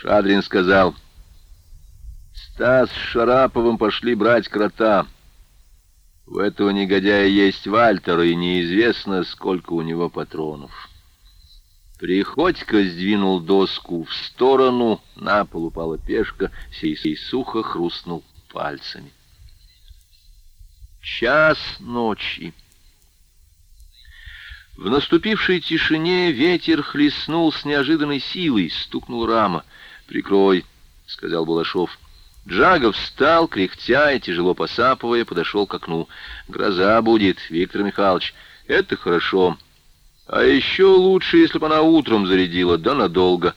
Шадрин сказал, «Стас с Шараповым пошли брать крота. У этого негодяя есть Вальтер, и неизвестно, сколько у него патронов». Приходько сдвинул доску в сторону, на пол упала пешка, сей, сей сухо хрустнул пальцами. Час ночи. В наступившей тишине ветер хлестнул с неожиданной силой, стукнул рама. «Прикрой», — сказал Балашов. Джагов встал, кряхтя и тяжело посапывая, подошел к окну. «Гроза будет, Виктор Михайлович. Это хорошо. А еще лучше, если бы она утром зарядила, да надолго».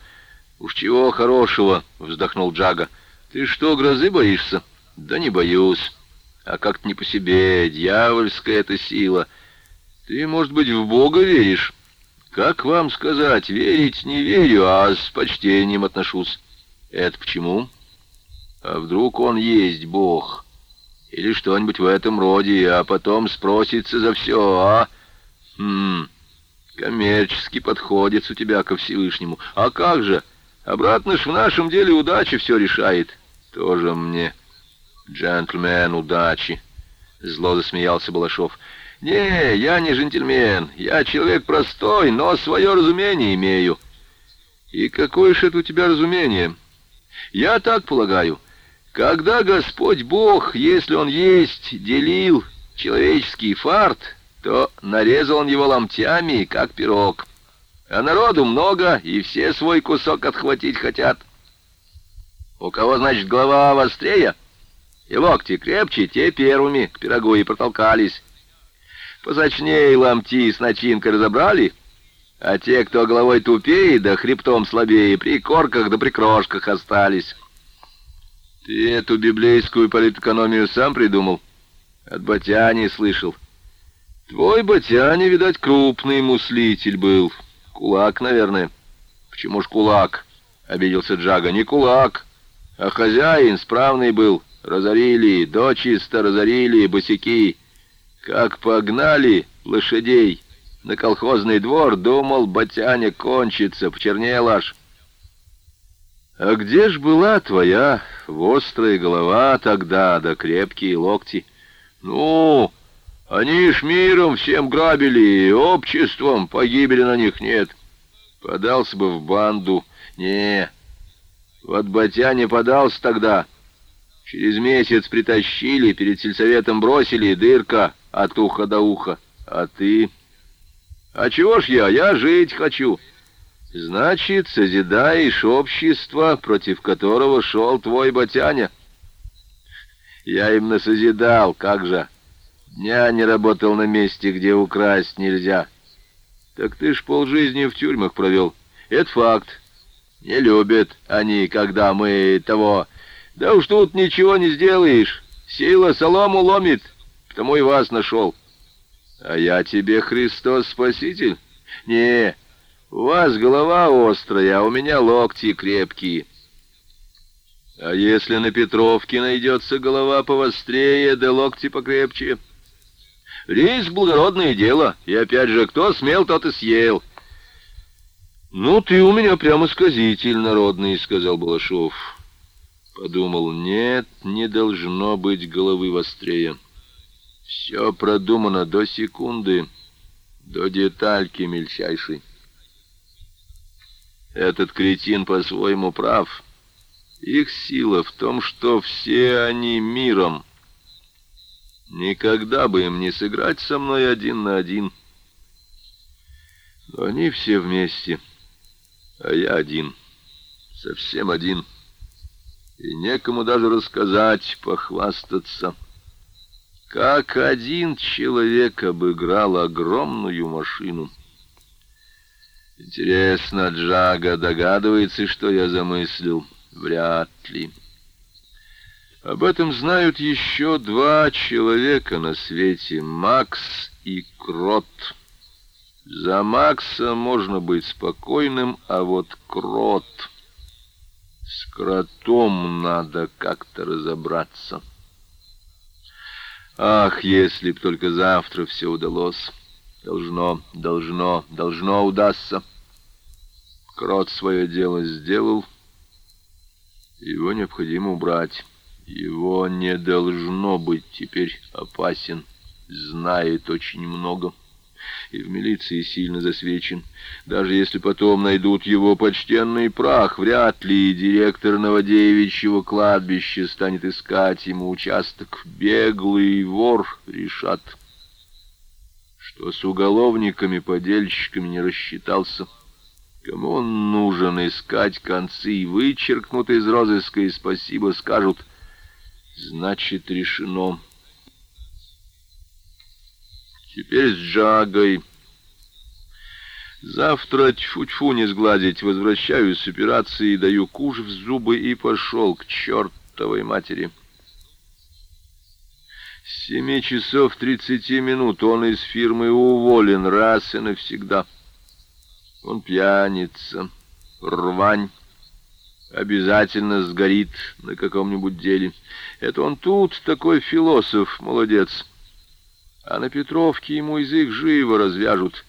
«Уж чего хорошего», — вздохнул Джага. «Ты что, грозы боишься?» «Да не боюсь. А как-то не по себе, дьявольская эта сила». Ты, может быть, в Бога веришь? Как вам сказать, верить не верю, а с почтением отношусь. Это почему? А вдруг он есть Бог? Или что-нибудь в этом роде, а потом спросится за все, а? Хм, коммерчески подходит у тебя ко Всевышнему. А как же? Обратно ж в нашем деле удача все решает. Тоже мне джентльмен удачи. Зло засмеялся Балашов. «Не, я не джентльмен. Я человек простой, но свое разумение имею». «И какое же это у тебя разумение?» «Я так полагаю. Когда Господь Бог, если Он есть, делил человеческий фарт, то нарезал Он его ломтями, как пирог. А народу много, и все свой кусок отхватить хотят. У кого, значит, голова вострее, и локти крепче, те первыми к пирогу и протолкались». Посочнее ломти с начинкой разобрали, а те, кто головой тупее да хребтом слабее, при корках да при крошках остались. Ты эту библейскую политэкономию сам придумал? От Батяни слышал. Твой Батяни, видать, крупный муслитель был. Кулак, наверное. Почему ж кулак? Обиделся Джага. Не кулак, а хозяин справный был. Разорили, дочисто разорили, босяки. Как погнали лошадей на колхозный двор, думал, батяня кончится, почернел аж. А где ж была твоя острая голова тогда, да крепкие локти? Ну, они ж миром всем грабили, и обществом погибели на них нет. Подался бы в банду. Не, вот батяня подался тогда. Через месяц притащили, перед сельсоветом бросили, дырка — от уха до уха. А ты? А чего ж я? Я жить хочу. Значит, созидаешь общество, против которого шел твой батяня. Я именно созидал, как же. Дня не работал на месте, где украсть нельзя. Так ты ж полжизни в тюрьмах провел. Это факт. Не любят они, когда мы того... Да уж тут ничего не сделаешь. Сила солому ломит потому и вас нашел. А я тебе, Христос, Спаситель? Не, у вас голова острая, а у меня локти крепкие. А если на Петровке найдется голова повострее, да локти покрепче? Риск — благородное дело, и опять же, кто смел, тот и съел. «Ну, ты у меня прямо сказитель народный», — сказал Балашов. Подумал, нет, не должно быть головы вострее. Все продумано до секунды, до детальки мельчайшей. Этот кретин по-своему прав. Их сила в том, что все они миром. Никогда бы им не сыграть со мной один на один. Но они все вместе, а я один, совсем один. И некому даже рассказать, похвастаться. Как один человек обыграл огромную машину. Интересно, Джага догадывается, что я замыслил? Вряд ли. Об этом знают еще два человека на свете, Макс и Крот. За Макса можно быть спокойным, а вот Крот... С Кротом надо как-то разобраться. Ах, если б только завтра все удалось. Должно, должно, должно удастся. Крот свое дело сделал, Его необходимо убрать. Его не должно быть теперь опасен. Знает очень много. И в милиции сильно засвечен. Даже если потом найдут его почтенный прах, вряд ли директор Новодевичьего кладбища станет искать ему участок. Беглый вор решат, что с уголовниками-подельщиками не рассчитался. Кому он нужен искать концы, вычеркнут из розыска и спасибо скажут. Значит, решено. Теперь с Джагой. Завтра, тьфу-тьфу, не сгладить, возвращаюсь с операции, даю куш в зубы и пошел к чертовой матери. С семи часов тридцати минут он из фирмы уволен раз и навсегда. Он пьяница, рвань, обязательно сгорит на каком-нибудь деле. Это он тут такой философ, молодец. А на Петровке ему язык живо развяжут.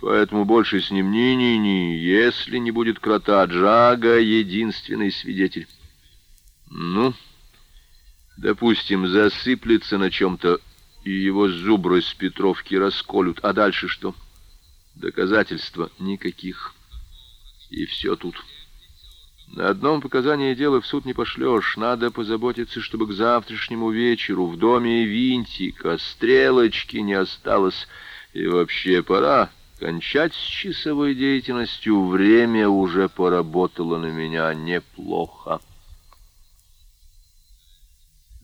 Поэтому больше с ним ни-ни-ни, если не будет крота Джага, единственный свидетель. Ну, допустим, засыплется на чем-то, и его зубры с Петровки расколют. А дальше что? — Доказательства никаких. И все тут. На одном показании дела в суд не пошлешь. Надо позаботиться, чтобы к завтрашнему вечеру в доме Винтика стрелочки не осталось. И вообще пора кончать с часовой деятельностью. Время уже поработало на меня неплохо.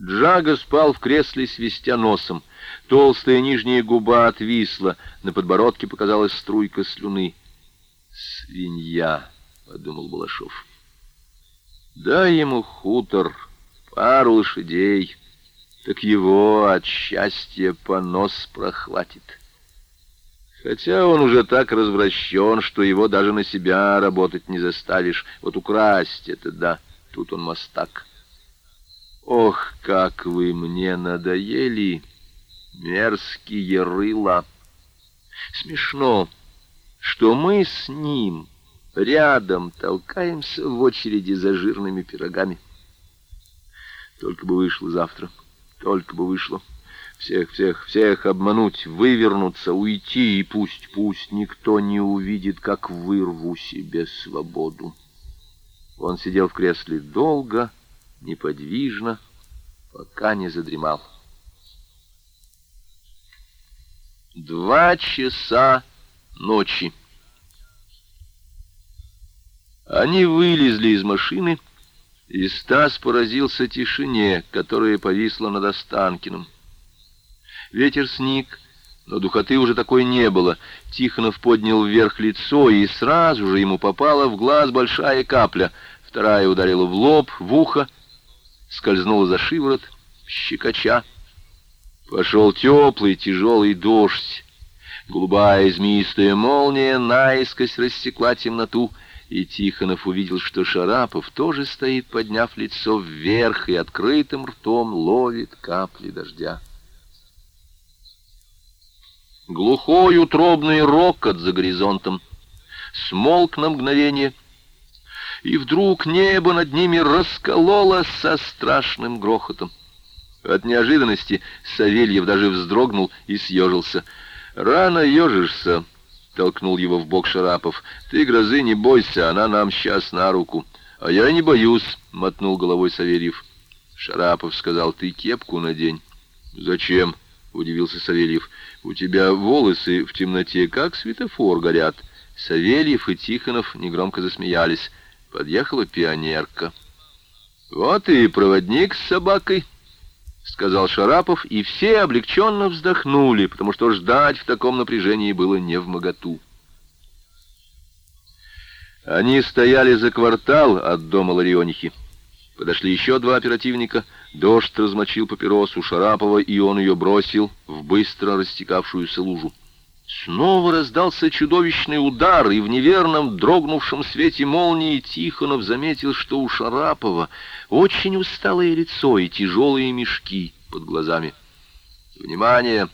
Джага спал в кресле, свистя носом. Толстая нижняя губа отвисла, на подбородке показалась струйка слюны. «Свинья», — подумал Балашов. «Дай ему хутор, пару лошадей, так его от счастья понос прохватит». Хотя он уже так развращен, что его даже на себя работать не заставишь. Вот украсть это да, тут он мастак. Ох, как вы мне надоели, мерзкие рыла! Смешно, что мы с ним рядом толкаемся в очереди за жирными пирогами. Только бы вышло завтра, только бы вышло. Всех, всех, всех обмануть, вывернуться, уйти, и пусть, пусть никто не увидит, как вырву себе свободу. Он сидел в кресле долго, неподвижно, пока не задремал. Два часа ночи. Они вылезли из машины, и Стас поразился тишине, которая повисла над Останкиным. Ветер сник, но духоты уже такой не было. Тихонов поднял вверх лицо, и сразу же ему попала в глаз большая капля. Вторая ударила в лоб, в ухо, скользнула за шиворот, щекоча. Пошел теплый, тяжелый дождь. Голубая змеистая молния наискось рассекла темноту, и Тихонов увидел, что Шарапов тоже стоит, подняв лицо вверх и открытым ртом ловит капли дождя. Глухой утробный рокот за горизонтом смолк на мгновение — и вдруг небо над ними раскололось со страшным грохотом. От неожиданности Савельев даже вздрогнул и съежился. «Рано ежишься», — толкнул его в бок Шарапов. «Ты грозы не бойся, она нам сейчас на руку». «А я не боюсь», — мотнул головой Савельев. Шарапов сказал, «Ты кепку надень». «Зачем?» — удивился Савельев. «У тебя волосы в темноте, как светофор, горят». Савельев и Тихонов негромко засмеялись подъехала пионерка. «Вот и проводник с собакой», — сказал Шарапов, и все облегченно вздохнули, потому что ждать в таком напряжении было не в моготу. Они стояли за квартал от дома Ларионихи. Подошли еще два оперативника. Дождь размочил папиросу Шарапова, и он ее бросил в быстро растекавшуюся лужу. Снова раздался чудовищный удар, и в неверном дрогнувшем свете молнии Тихонов заметил, что у Шарапова очень усталое лицо и тяжелые мешки под глазами. «Внимание!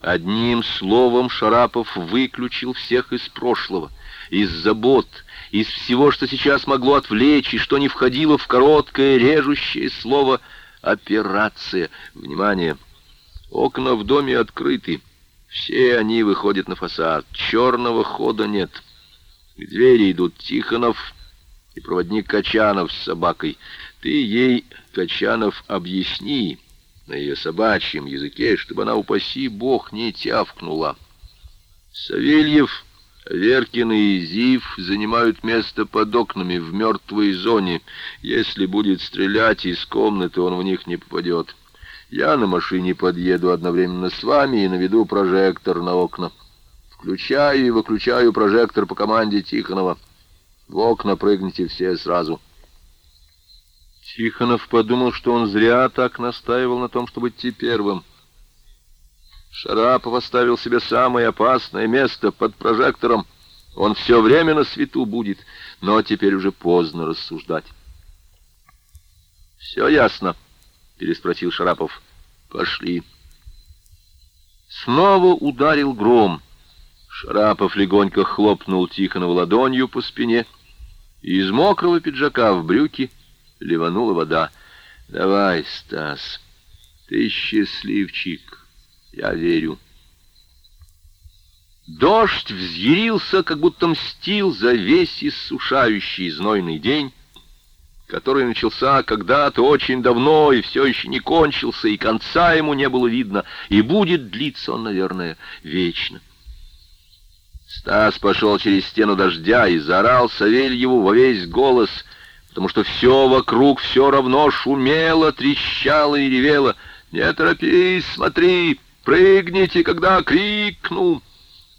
Одним словом Шарапов выключил всех из прошлого, из забот, из всего, что сейчас могло отвлечь и что не входило в короткое режущее слово «операция». Внимание! Окна в доме открыты. Все они выходят на фасад. Черного хода нет. К двери идут Тихонов и проводник Качанов с собакой. Ты ей, Качанов, объясни на ее собачьем языке, чтобы она, упаси бог, не тявкнула. Савельев, Веркин и Зив занимают место под окнами в мертвой зоне. Если будет стрелять из комнаты, он в них не попадет. Я на машине подъеду одновременно с вами и наведу прожектор на окна. Включаю и выключаю прожектор по команде Тихонова. В окна прыгните все сразу. Тихонов подумал, что он зря так настаивал на том, чтобы идти первым. Шарапов оставил себе самое опасное место под прожектором. Он все время на свету будет, но теперь уже поздно рассуждать. «Все ясно?» Переспросил Шарапов. Пошли. Снова ударил гром. Шарапов легонько хлопнул Тихонова ладонью по спине, и из мокрого пиджака в брюки ливанула вода. «Давай, Стас, ты счастливчик, я верю». Дождь взъярился, как будто мстил за весь иссушающий знойный день, который начался когда-то очень давно и все еще не кончился, и конца ему не было видно, и будет длиться он, наверное, вечно. Стас пошел через стену дождя и заорал Савельеву во весь голос, потому что все вокруг все равно шумело, трещало и ревело. «Не торопись, смотри, прыгните, когда крикну!»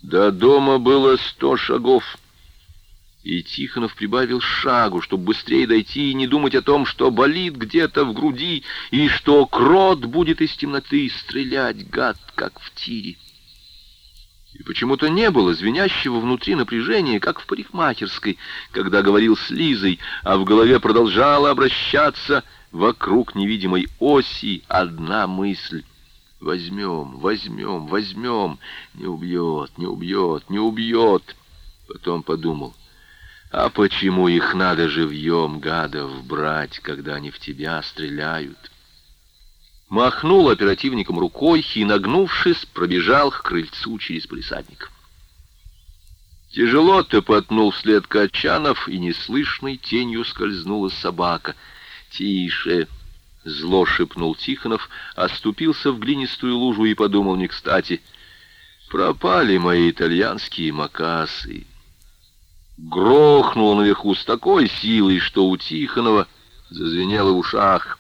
До дома было сто шагов. И Тихонов прибавил шагу, чтобы быстрее дойти и не думать о том, что болит где-то в груди, и что крот будет из темноты стрелять, гад, как в тире. И почему-то не было звенящего внутри напряжения, как в парикмахерской, когда говорил с Лизой, а в голове продолжала обращаться вокруг невидимой оси одна мысль. «Возьмем, возьмем, возьмем, не убьет, не убьет, не убьет». Потом подумал, а почему их надо живьем, гадов, брать, когда они в тебя стреляют? Махнул оперативником рукой и, нагнувшись, пробежал к крыльцу через полисадник. Тяжело топотнул вслед Качанов, и неслышной тенью скользнула собака. «Тише!» — зло шепнул Тихонов, оступился в глинистую лужу и подумал не кстати. «Пропали мои итальянские макасы!» Грохнуло наверху с такой силой, что у Тихонова зазвенело в ушах.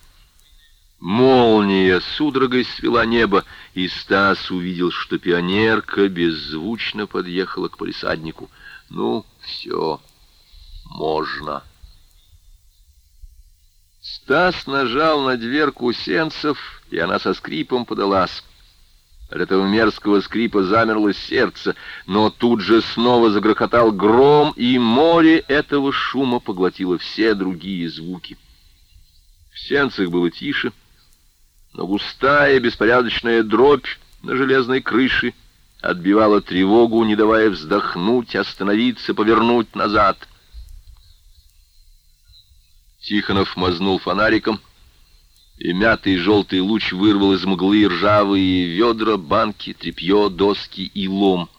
Молния судорогой свела небо, и Стас увидел, что пионерка беззвучно подъехала к полисаднику. Ну, все, можно. Стас нажал на дверку сенцев, и она со скрипом подалась. От этого мерзкого скрипа замерло сердце, но тут же снова загрохотал гром, и море этого шума поглотило все другие звуки. В сенцах было тише, но густая беспорядочная дробь на железной крыше отбивала тревогу, не давая вздохнуть, остановиться, повернуть назад. Тихонов мазнул фонариком — и мятый желтый луч вырвал из мглы ржавые ведра, банки, тряпье, доски и лом.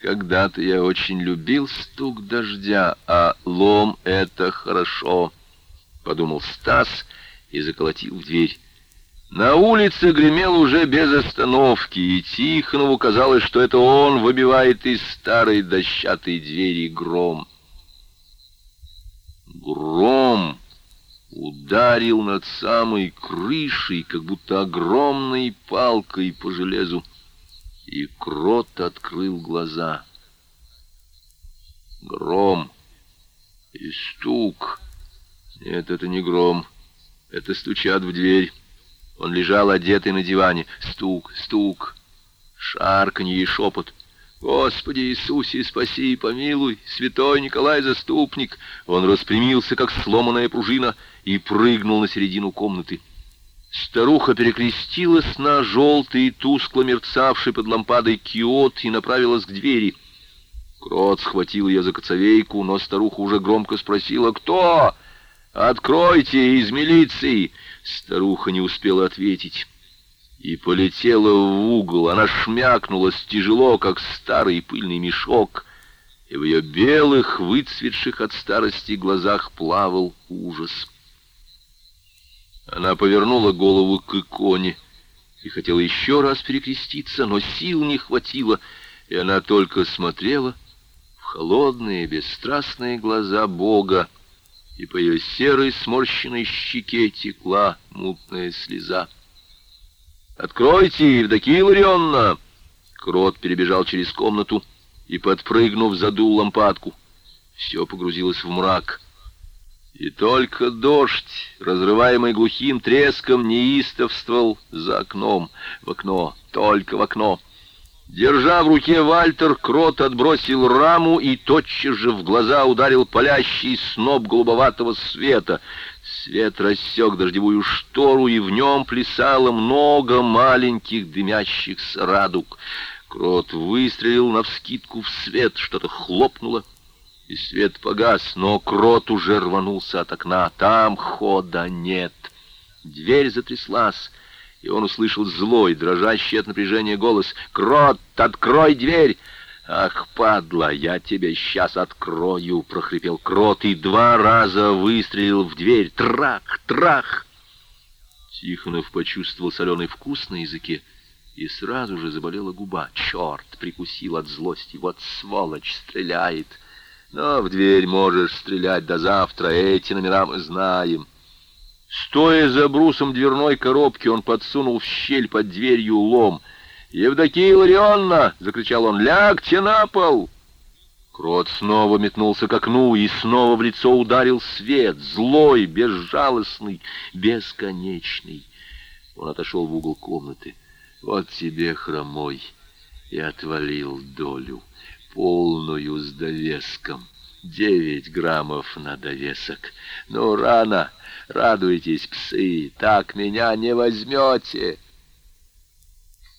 Когда-то я очень любил стук дождя, а лом — это хорошо, — подумал Стас и заколотил в дверь. На улице гремел уже без остановки, и Тихонову казалось, что это он выбивает из старой дощатой двери гром. Гром! Ударил над самой крышей, как будто огромной палкой по железу, и крот открыл глаза. Гром и стук. Нет, это не гром, это стучат в дверь. Он лежал одетый на диване. Стук, стук, шарканье и шепот — Господи Иисусе, спаси и помилуй, святой Николай Заступник!» Он распрямился, как сломанная пружина, и прыгнул на середину комнаты. Старуха перекрестилась на желтый, тускло мерцавший под лампадой киот и направилась к двери. Крот схватил ее за коцовейку, но старуха уже громко спросила «Кто?» «Откройте, из милиции!» Старуха не успела ответить. И полетела в угол. Она шмякнулась тяжело, как старый пыльный мешок, и в ее белых, выцветших от старости глазах плавал ужас. Она повернула голову к иконе и хотела еще раз перекреститься, но сил не хватило, и она только смотрела в холодные, бесстрастные глаза Бога, и по ее серой сморщенной щеке текла мутная слеза. «Откройте, Евдокия Ларионовна!» Крот перебежал через комнату и, подпрыгнув, задул лампадку. Все погрузилось в мрак. И только дождь, разрываемый глухим треском, неистовствовал за окном. В окно, только в окно. Держа в руке Вальтер, Крот отбросил раму и тотчас же в глаза ударил палящий сноп голубоватого света. Свет рассек дождевую штору, и в нем плясало много маленьких дымящихся радуг. Крот выстрелил навскидку в свет, что-то хлопнуло, и свет погас, но Крот уже рванулся от окна. Там хода нет. Дверь затряслась и он услышал злой, дрожащий от напряжения голос. «Крот, открой дверь!» «Ах, падла, я тебя сейчас открою!» — прохрипел Крот и два раза выстрелил в дверь. «Трах! Трах!» Тихонов почувствовал соленый вкус на языке, и сразу же заболела губа. «Черт!» — прикусил от злости. «Вот сволочь стреляет!» «Но в дверь можешь стрелять до завтра, эти номера мы знаем!» Стоя за брусом дверной коробки, он подсунул в щель под дверью лом. «Евдокия Ларионовна!» — закричал он. «Лягте на пол!» Крот снова метнулся к окну, и снова в лицо ударил свет, злой, безжалостный, бесконечный. Он отошел в угол комнаты. «Вот тебе, хромой!» и отвалил долю, полную с довеском. Девять граммов на довесок. Ну, рано, радуйтесь, псы, так меня не возьмете.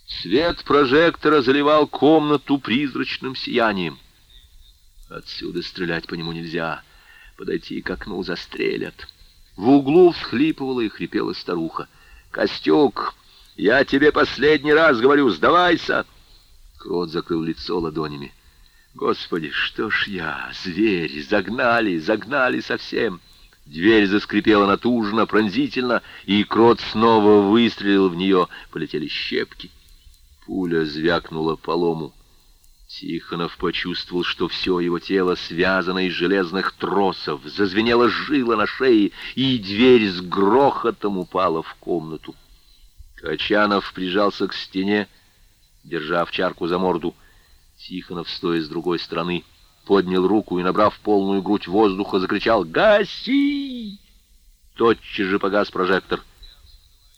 Свет прожектора заливал комнату призрачным сиянием. Отсюда стрелять по нему нельзя. Подойти к окну застрелят. В углу всхлипывала и хрипела старуха. «Костюк, я тебе последний раз говорю, сдавайся!» Крот закрыл лицо ладонями. Господи, что ж я, зверь, загнали, загнали совсем. Дверь заскрипела натужно, пронзительно, и крот снова выстрелил в нее. Полетели щепки. Пуля звякнула по лому. Тихонов почувствовал, что все его тело связано из железных тросов, зазвенела жила на шее, и дверь с грохотом упала в комнату. Качанов прижался к стене, держа в чарку за морду, — Тихонов, стоя с другой стороны, поднял руку и, набрав полную грудь воздуха, закричал «Гаси!». Тотчас же погас прожектор.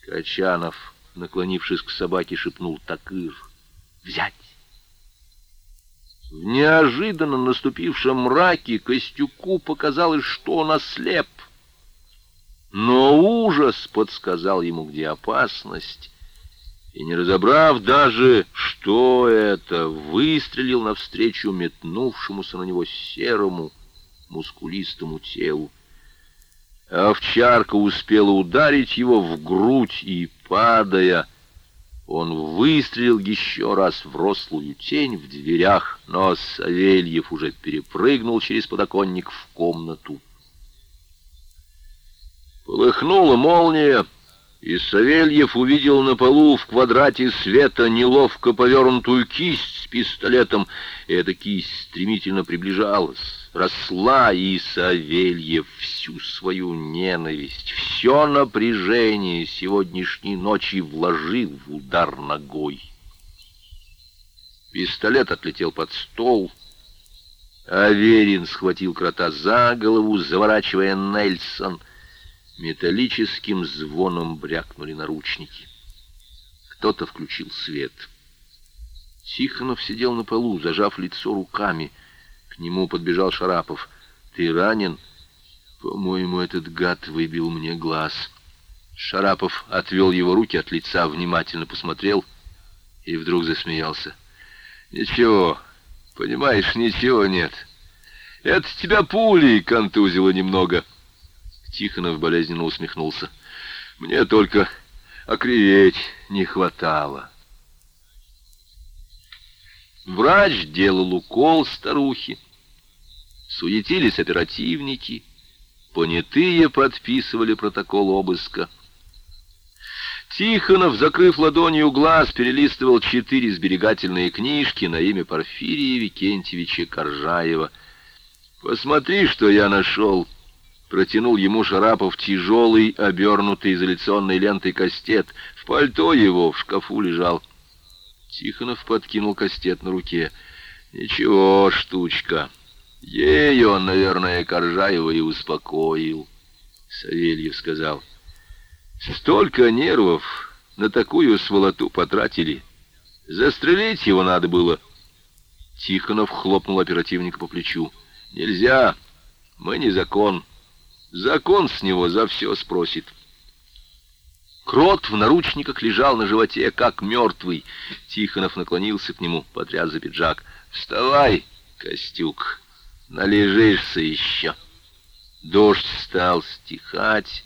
Качанов, наклонившись к собаке, шепнул «Такыр! Взять!». В неожиданно наступившем мраке Костюку показалось, что он ослеп. Но ужас подсказал ему, где опасность, и, не разобрав даже, что это, выстрелил навстречу метнувшемуся на него серому, мускулистому телу. Овчарка успела ударить его в грудь, и, падая, он выстрелил еще раз в рослую тень в дверях, но Савельев уже перепрыгнул через подоконник в комнату. Полыхнула молния, и Савельев увидел на полу в квадрате света неловко повернутую кисть с пистолетом, и эта кисть стремительно приближалась, росла, и Савельев всю свою ненависть, все напряжение сегодняшней ночи вложил в удар ногой. Пистолет отлетел под стол, Аверин схватил крота за голову, заворачивая Нельсон — Металлическим звоном брякнули наручники. Кто-то включил свет. Тихонов сидел на полу, зажав лицо руками. К нему подбежал Шарапов. «Ты ранен?» «По-моему, этот гад выбил мне глаз». Шарапов отвел его руки от лица, внимательно посмотрел и вдруг засмеялся. «Ничего, понимаешь, ничего нет. Это тебя пулей контузило немного». Тихонов болезненно усмехнулся. «Мне только окреветь не хватало». Врач делал укол старухе. Суетились оперативники. Понятые подписывали протокол обыска. Тихонов, закрыв ладонью глаз, перелистывал четыре сберегательные книжки на имя Порфирия Викентьевича Коржаева. «Посмотри, что я нашел!» Протянул ему Шарапов тяжелый, обернутый изоляционной лентой кастет. В пальто его в шкафу лежал. Тихонов подкинул кастет на руке. «Ничего, штучка. Ей он, наверное, Коржаева и успокоил», — Савельев сказал. Столько нервов на такую сволоту потратили. Застрелить его надо было. Тихонов хлопнул оперативника по плечу. Нельзя. Мы не закон. Закон с него за все спросит. Крот в наручниках лежал на животе, как мертвый. Тихонов наклонился к нему, потряс за пиджак. «Вставай, Костюк, належишься еще». Дождь стал стихать.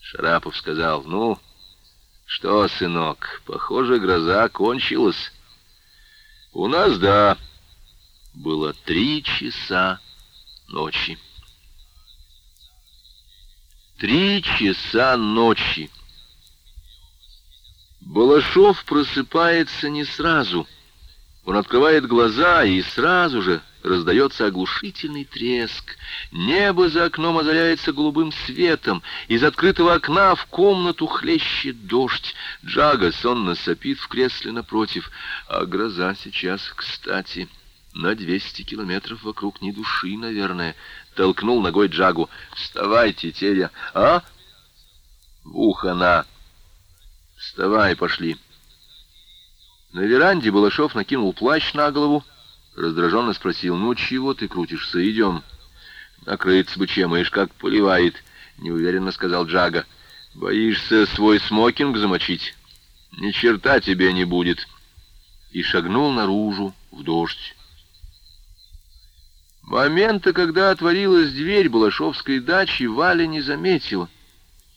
Шарапов сказал, «Ну, что, сынок, похоже, гроза кончилась». «У нас, да, было три часа ночи». Три часа ночи. Балашов просыпается не сразу. Он открывает глаза и сразу же раздается оглушительный треск. Небо за окном озаряется голубым светом. Из открытого окна в комнату хлещет дождь. Джага сонно сопит в кресле напротив. А гроза сейчас, кстати, на двести километров вокруг ни души, наверное. Толкнул ногой Джагу. «Вставайте, Тея!» «А?» «В на!» «Вставай, пошли!» На веранде Балашов накинул плащ на голову, Раздраженно спросил, ну чего ты крутишься, идем. Накрыться бы чем, ишь как поливает, неуверенно сказал Джага. Боишься свой смокинг замочить? Ни черта тебе не будет. И шагнул наружу в дождь. Момента, когда отворилась дверь Балашовской дачи, Валя не заметила.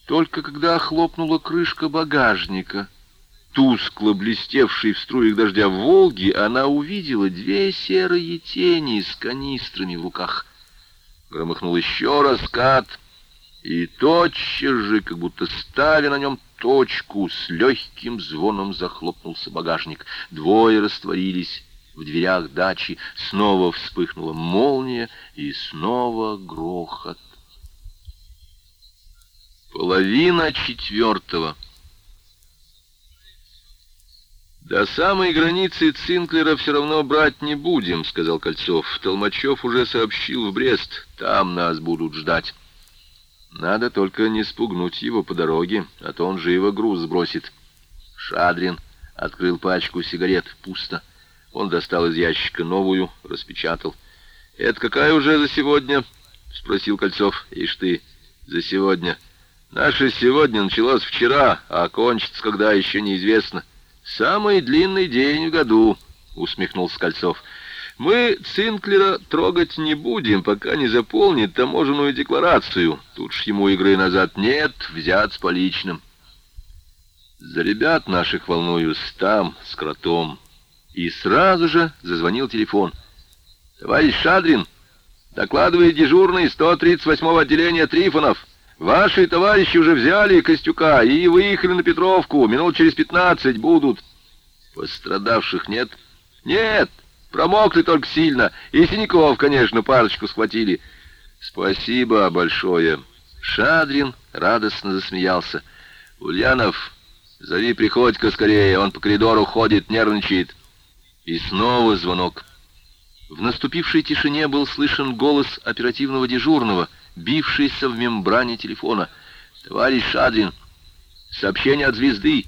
Только когда хлопнула крышка багажника — тускло блестевшей в струях дождя Волги, она увидела две серые тени с канистрами в руках. Громыхнул еще раскат, и тотчас же, как будто ставя на нем точку, с легким звоном захлопнулся багажник. Двое растворились в дверях дачи, снова вспыхнула молния, и снова грохот. Половина четвертого. «До самой границы Цинклера все равно брать не будем», — сказал Кольцов. «Толмачев уже сообщил в Брест. Там нас будут ждать. Надо только не спугнуть его по дороге, а то он живо груз сбросит». Шадрин открыл пачку сигарет. Пусто. Он достал из ящика новую, распечатал. «Это какая уже за сегодня?» — спросил Кольцов. «Ишь ты, за сегодня. Наше сегодня началось вчера, а кончится, когда еще неизвестно». «Самый длинный день в году», — усмехнулся Кольцов. «Мы Цинклера трогать не будем, пока не заполнит таможенную декларацию. Тут ж ему игры назад нет, взят с поличным». «За ребят наших волнуюсь там, с кротом». И сразу же зазвонил телефон. «Товарищ Шадрин, докладывает дежурный 138-го отделения Трифонов». Ваши товарищи уже взяли Костюка и выехали на Петровку. Минут через пятнадцать будут. Пострадавших нет? Нет, промокли только сильно. И синяков, конечно, парочку схватили. Спасибо большое. Шадрин радостно засмеялся. Ульянов, зови Приходько скорее, он по коридору ходит, нервничает. И снова звонок. В наступившей тишине был слышен голос оперативного дежурного — бившийся в мембране телефона. «Товарищ Шадрин, сообщение от звезды.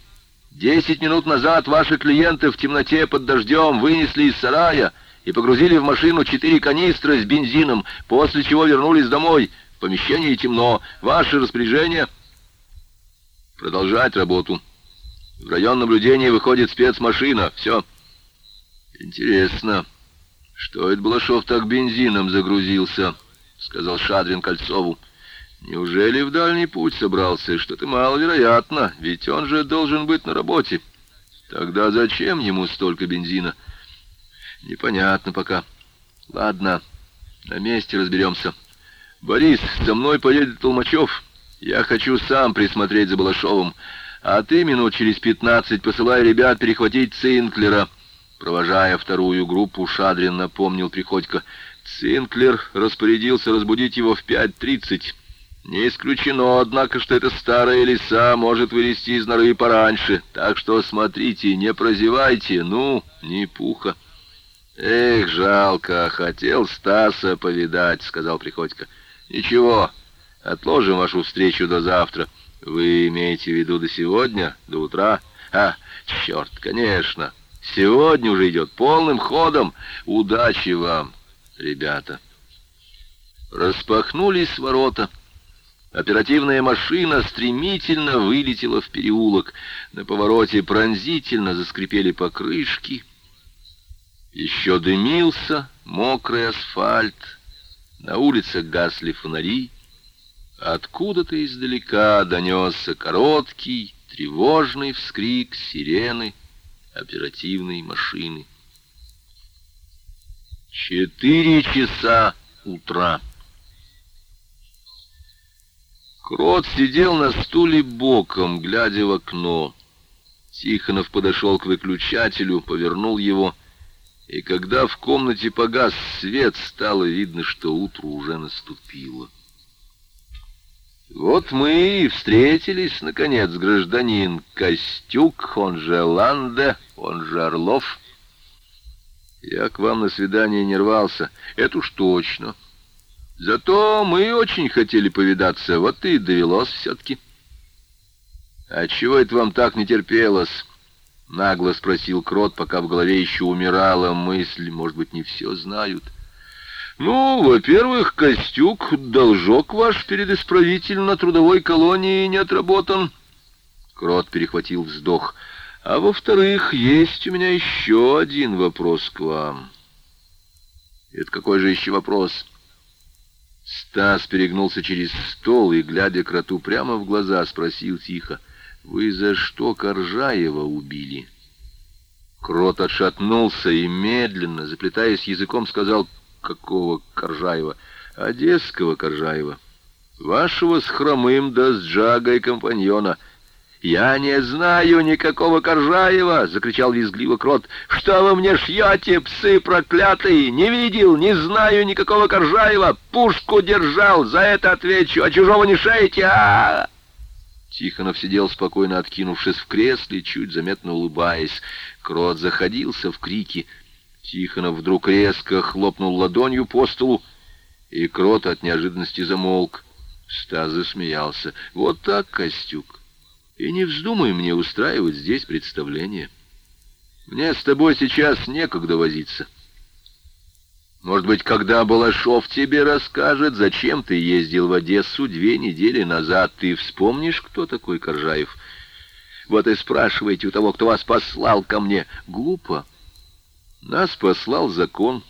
Десять минут назад ваши клиенты в темноте под дождем вынесли из сарая и погрузили в машину четыре канистры с бензином, после чего вернулись домой. В помещении темно. Ваше распоряжение...» Продолжать работу. В район наблюдения выходит спецмашина. Все. Интересно, что это Балашов так бензином загрузился, сказал Шадрин Кольцову. Неужели в дальний путь собрался? Что-то маловероятно, ведь он же должен быть на работе. Тогда зачем ему столько бензина? Непонятно пока. Ладно, на месте разберемся. Борис, со мной поедет Толмачев. Я хочу сам присмотреть за Балашовым. А ты минут через пятнадцать посылай ребят перехватить Цинклера. Провожая вторую группу, Шадрин напомнил Приходько. Цинклер распорядился разбудить его в пять тридцать. Не исключено, однако, что эта старая лиса может вылезти из норы пораньше. Так что смотрите, не прозевайте, ну, ни пуха. Эх, жалко, хотел Стаса повидать, сказал Приходько. Ничего, отложим вашу встречу до завтра. Вы имеете в виду до сегодня, до утра? А, черт, конечно. Сегодня уже идет полным ходом. Удачи вам, ребята. Распахнулись ворота. Оперативная машина стремительно вылетела в переулок. На повороте пронзительно заскрипели покрышки. Еще дымился мокрый асфальт. На улицах гасли фонари. Откуда-то издалека донесся короткий, тревожный вскрик сирены оперативной машины. Четыре часа утра. Крот сидел на стуле боком, глядя в окно. Тихонов подошел к выключателю, повернул его, и когда в комнате погас свет, стало видно, что утро уже наступило. Вот мы и встретились, наконец, гражданин Костюк, он же Ланде, он же Орлов. Я к вам на свидание не рвался, это уж точно. — Зато мы очень хотели повидаться, вот и довелось все-таки. А чего это вам так не терпелось? Нагло спросил Крот, пока в голове еще умирала мысль, может быть, не все знают. Ну, во-первых, Костюк, должок ваш перед исправительно-трудовой колонией не отработан. Крот перехватил вздох. А во-вторых, есть у меня еще один вопрос к вам. Это какой же еще вопрос? — Стас перегнулся через стол и, глядя кроту прямо в глаза, спросил тихо, «Вы за что Коржаева убили?» Крот отшатнулся и медленно, заплетаясь языком, сказал, «Какого Коржаева?» «Одесского Коржаева. Вашего с хромым да с Джагой компаньона». «Я не знаю никакого Коржаева!» — закричал визгливо Крот. «Что вы мне шьете, псы проклятые? Не видел, не знаю никакого Коржаева! Пушку держал, за это отвечу, а чужого не шейте! а, -а, -а Тихонов сидел спокойно откинувшись в кресле, чуть заметно улыбаясь. Крот заходился в крики. Тихонов вдруг резко хлопнул ладонью по столу, и Крот от неожиданности замолк. Стас засмеялся. «Вот так, Костюк!» И не вздумай мне устраивать здесь представление. Мне с тобой сейчас некогда возиться. Может быть, когда Балашов тебе расскажет, зачем ты ездил в Одессу две недели назад, ты вспомнишь, кто такой Коржаев? Вот и спрашивайте у того, кто вас послал ко мне. Глупо. Нас послал закон.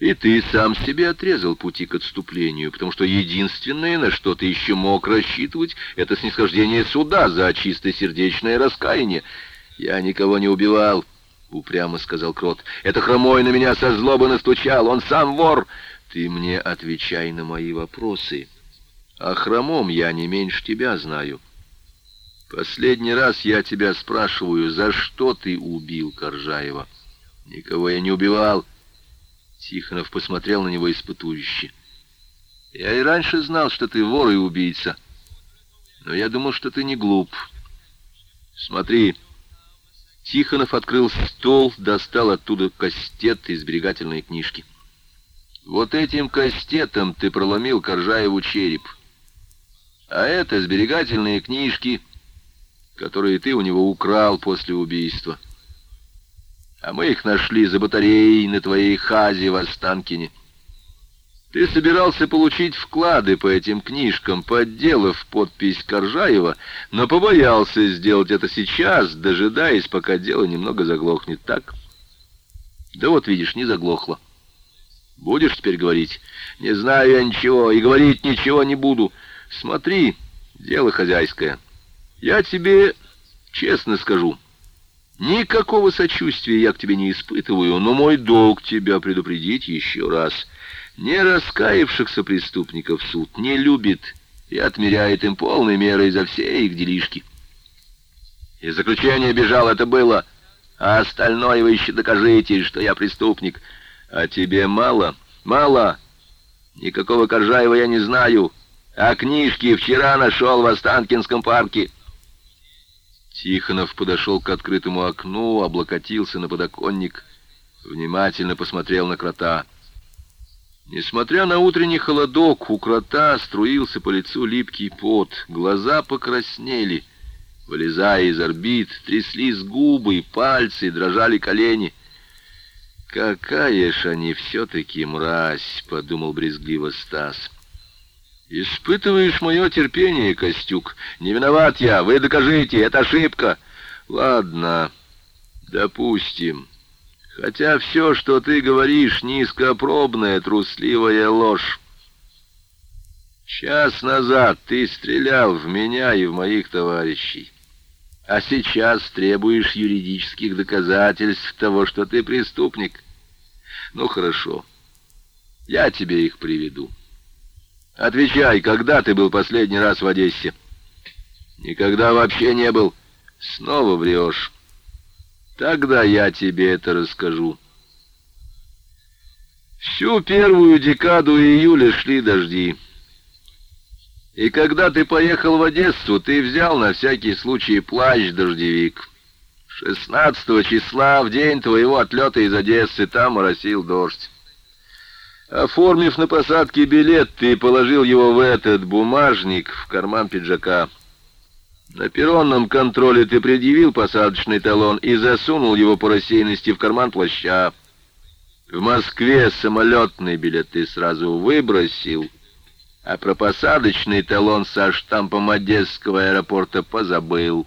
И ты сам себе отрезал пути к отступлению, потому что единственное, на что ты еще мог рассчитывать, это снисхождение суда за чистосердечное раскаяние. Я никого не убивал, — упрямо сказал Крот. Это хромой на меня со злобы настучал, он сам вор. Ты мне отвечай на мои вопросы. О хромом я не меньше тебя знаю. Последний раз я тебя спрашиваю, за что ты убил Коржаева? Никого я не убивал, — Тихонов посмотрел на него испытующе. «Я и раньше знал, что ты вор и убийца, но я думал, что ты не глуп. Смотри». Тихонов открыл стол, достал оттуда кастет и сберегательные книжки. «Вот этим кастетом ты проломил Коржаеву череп. А это сберегательные книжки, которые ты у него украл после убийства» а мы их нашли за батареей на твоей хазе в Останкине. Ты собирался получить вклады по этим книжкам, подделав подпись Коржаева, но побоялся сделать это сейчас, дожидаясь, пока дело немного заглохнет. Так? Да вот, видишь, не заглохло. Будешь теперь говорить? Не знаю я ничего, и говорить ничего не буду. Смотри, дело хозяйское. Я тебе честно скажу, никакого сочувствия я к тебе не испытываю, но мой долг тебя предупредить еще раз — не раскаявшихся преступников суд не любит и отмеряет им полной мерой за все их делишки. Из заключения бежал это было, а остальное вы еще докажите, что я преступник. А тебе мало? Мало? Никакого Коржаева я не знаю, а книжки вчера нашел в Останкинском парке. Тихонов подошел к открытому окну, облокотился на подоконник, внимательно посмотрел на крота — Несмотря на утренний холодок, у крота струился по лицу липкий пот, глаза покраснели, вылезая из орбит, тряслись губы, пальцы, дрожали колени. «Какая ж они все-таки мразь!» — подумал брезгливо Стас. «Испытываешь мое терпение, Костюк. Не виноват я, вы докажите, это ошибка. Ладно, допустим». Хотя все, что ты говоришь, низкопробная, трусливая ложь. Час назад ты стрелял в меня и в моих товарищей, а сейчас требуешь юридических доказательств того, что ты преступник. Ну, хорошо, я тебе их приведу. Отвечай, когда ты был последний раз в Одессе? Никогда вообще не был. Снова врешь. Тогда я тебе это расскажу. Всю первую декаду июля шли дожди. И когда ты поехал в Одессу, ты взял на всякий случай плащ-дождевик. 16 числа, в день твоего отлета из Одессы, там моросил дождь. Оформив на посадке билет, ты положил его в этот бумажник в карман пиджака. На перронном контроле ты предъявил посадочный талон и засунул его по рассеянности в карман плаща. В Москве самолетный билет ты сразу выбросил, а про посадочный талон со штампом Одесского аэропорта позабыл.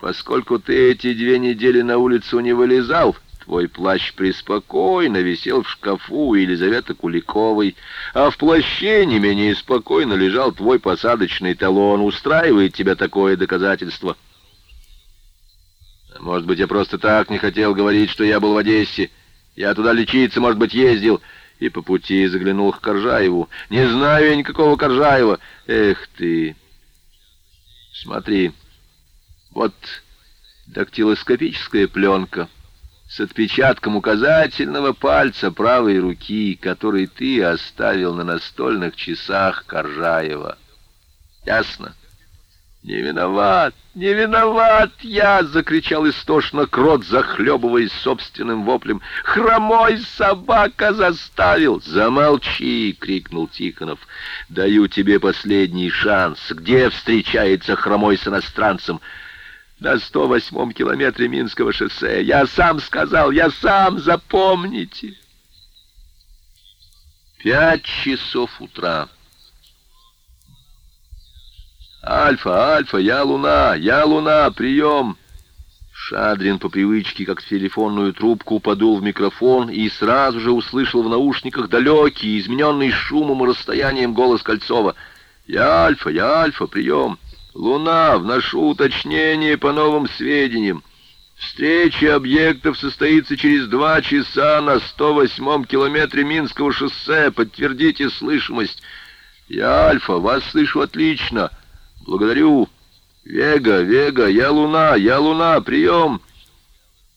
Поскольку ты эти две недели на улицу не вылезал, Твой плащ преспокойно висел в шкафу у Елизаветы Куликовой, а в плаще не менее спокойно лежал твой посадочный талон. Устраивает тебя такое доказательство? Может быть, я просто так не хотел говорить, что я был в Одессе. Я туда лечиться, может быть, ездил, и по пути заглянул к Коржаеву. Не знаю я никакого Коржаева. Эх ты! Смотри, вот дактилоскопическая пленка — с отпечатком указательного пальца правой руки, который ты оставил на настольных часах Коржаева. Ясно? «Не виноват, не виноват я!» — закричал истошно крот, захлебываясь собственным воплем. «Хромой собака заставил!» «Замолчи!» — крикнул Тихонов. «Даю тебе последний шанс. Где встречается хромой с иностранцем?» На 108-м километре Минского шоссе. Я сам сказал, я сам, запомните. Пять часов утра. «Альфа, Альфа, я Луна, я Луна, прием!» Шадрин по привычке, как в телефонную трубку, подул в микрофон и сразу же услышал в наушниках далекий, измененный шумом и расстоянием голос Кольцова. «Я Альфа, я Альфа, прием!» Луна, вношу уточнение по новым сведениям. Встреча объектов состоится через два часа на 108-м километре Минского шоссе. Подтвердите слышимость. Я Альфа, вас слышу отлично. Благодарю. Вега, Вега, я Луна, я Луна, прием.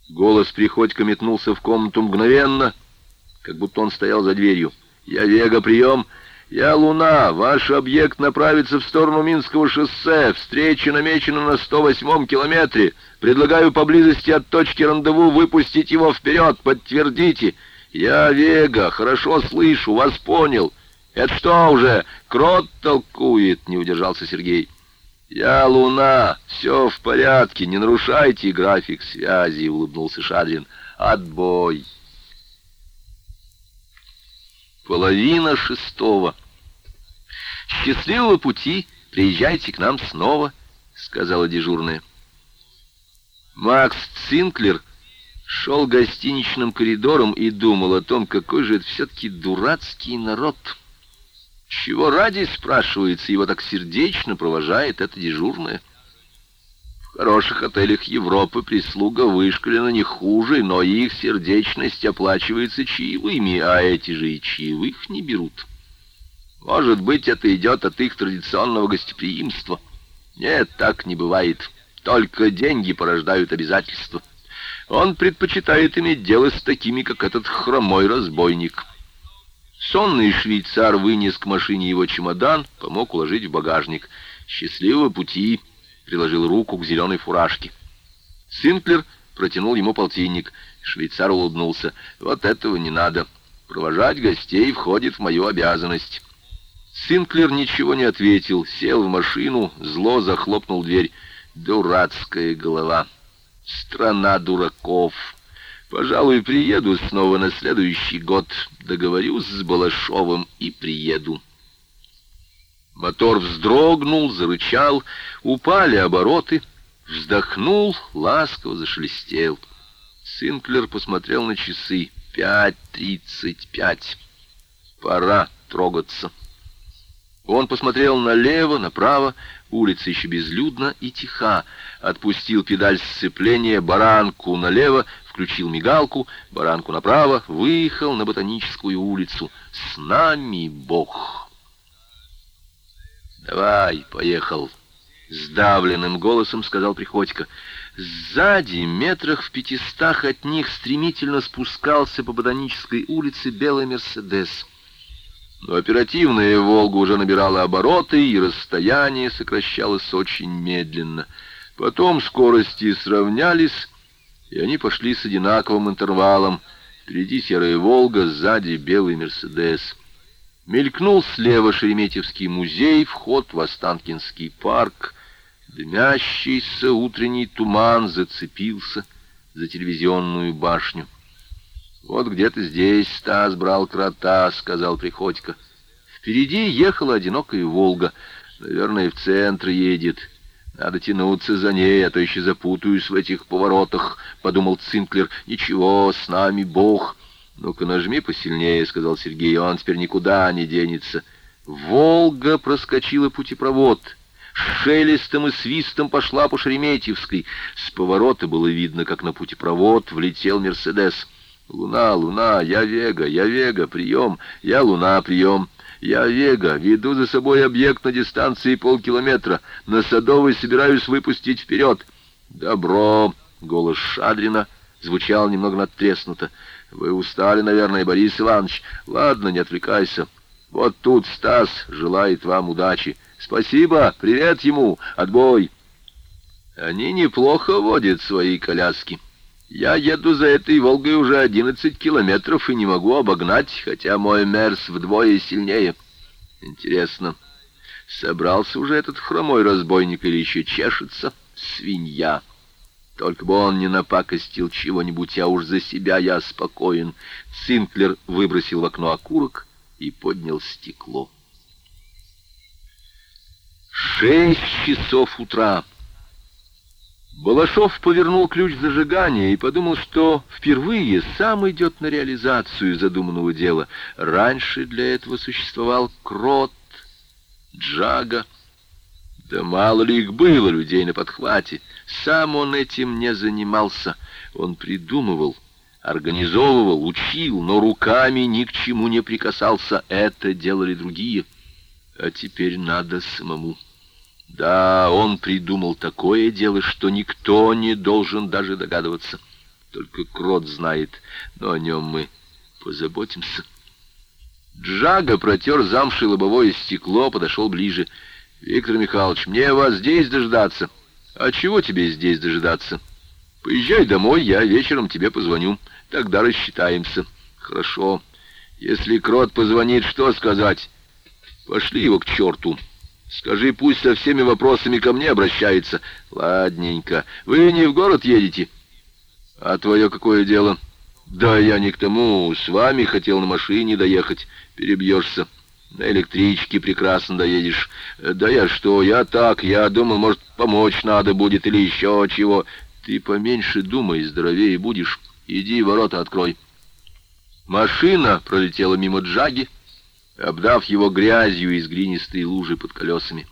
Голос Приходько метнулся в комнату мгновенно, как будто он стоял за дверью. Я Вега, прием. «Я Луна. Ваш объект направится в сторону Минского шоссе. Встреча намечена на 108-м километре. Предлагаю поблизости от точки рандеву выпустить его вперед. Подтвердите. Я Вега. Хорошо слышу. Вас понял. Это что уже? Крот толкует?» — не удержался Сергей. «Я Луна. Все в порядке. Не нарушайте график связи», — улыбнулся Шадрин. «Отбой». Половина шестого. «Счастливого пути! Приезжайте к нам снова!» — сказала дежурная. Макс Цинклер шел гостиничным коридором и думал о том, какой же это все-таки дурацкий народ. Чего ради, спрашивается, его так сердечно провожает эта дежурная. В хороших отелях Европы прислуга вышкалена не хуже, но их сердечность оплачивается чаевыми, а эти же и чаевых не берут. Может быть, это идет от их традиционного гостеприимства. Нет, так не бывает. Только деньги порождают обязательства. Он предпочитает иметь дело с такими, как этот хромой разбойник. Сонный швейцар вынес к машине его чемодан, помог уложить в багажник. «Счастливого пути!» Приложил руку к зеленой фуражке. Синклер протянул ему полтинник. Швейцар улыбнулся. «Вот этого не надо. Провожать гостей входит в мою обязанность». Синклер ничего не ответил, сел в машину, зло захлопнул дверь. «Дурацкая голова. Страна дураков. Пожалуй, приеду снова на следующий год. Договорюсь с Балашовым и приеду». Мотор вздрогнул, зарычал, упали обороты, вздохнул, ласково зашелестел. Синклер посмотрел на часы. Пять тридцать пять. Пора трогаться. Он посмотрел налево, направо, улица еще безлюдна и тиха. Отпустил педаль сцепления, баранку налево, включил мигалку, баранку направо, выехал на ботаническую улицу. С нами Бог. «Давай, поехал!» — сдавленным голосом сказал Приходько. Сзади, метрах в пятистах от них, стремительно спускался по Ботанической улице белый «Мерседес». Но оперативная «Волга» уже набирала обороты, и расстояние сокращалось очень медленно. Потом скорости сравнялись, и они пошли с одинаковым интервалом. Впереди серая «Волга», сзади белый «Мерседес». Мелькнул слева Шереметьевский музей, вход в Останкинский парк. Дымящийся утренний туман зацепился за телевизионную башню. «Вот где-то здесь Стас брал крота», — сказал Приходько. Впереди ехала одинокая «Волга». Наверное, в центр едет. Надо тянуться за ней, а то еще запутаюсь в этих поворотах, — подумал Цинклер. «Ничего, с нами Бог». «Ну-ка, нажми посильнее», — сказал Сергей, — «он теперь никуда не денется». «Волга» проскочила путепровод. Шелестом и свистом пошла по Шереметьевской. С поворота было видно, как на путепровод влетел «Мерседес». «Луна, луна, я Вега, я Вега, прием, я Луна, прием». «Я Вега, веду за собой объект на дистанции полкилометра. На Садовой собираюсь выпустить вперед». «Добро!» — голос Шадрина звучал немного надтреснуто. Вы устали, наверное, Борис Иванович. Ладно, не отвлекайся. Вот тут Стас желает вам удачи. Спасибо, привет ему, отбой. Они неплохо водят свои коляски. Я еду за этой «Волгой» уже одиннадцать километров и не могу обогнать, хотя мой «Мерс» вдвое сильнее. Интересно, собрался уже этот хромой разбойник или еще чешется? Свинья. Только бы он не напакостил чего-нибудь, а уж за себя я спокоен. Синклер выбросил в окно окурок и поднял стекло. Шесть часов утра. Балашов повернул ключ зажигания и подумал, что впервые сам идет на реализацию задуманного дела. Раньше для этого существовал крот, джага, да мало ли их было, людей на подхвате. Сам он этим не занимался. Он придумывал, организовывал, учил, но руками ни к чему не прикасался. Это делали другие. А теперь надо самому. Да, он придумал такое дело, что никто не должен даже догадываться. Только Крот знает, но о нем мы позаботимся. Джага протер замши лобовое стекло, подошел ближе — Виктор Михайлович, мне вас здесь дождаться. А чего тебе здесь дожидаться? Поезжай домой, я вечером тебе позвоню. Тогда рассчитаемся. Хорошо. Если Крот позвонит, что сказать? Пошли его к черту. Скажи, пусть со всеми вопросами ко мне обращается. Ладненько. Вы не в город едете? А твое какое дело? «Да я не к тому. С вами хотел на машине доехать. Перебьешься. На электричке прекрасно доедешь. Да я что, я так, я думал, может, помочь надо будет или еще чего. Ты поменьше думай, здоровее будешь. Иди, ворота открой». Машина пролетела мимо Джаги, обдав его грязью из глинистой лужи под колесами.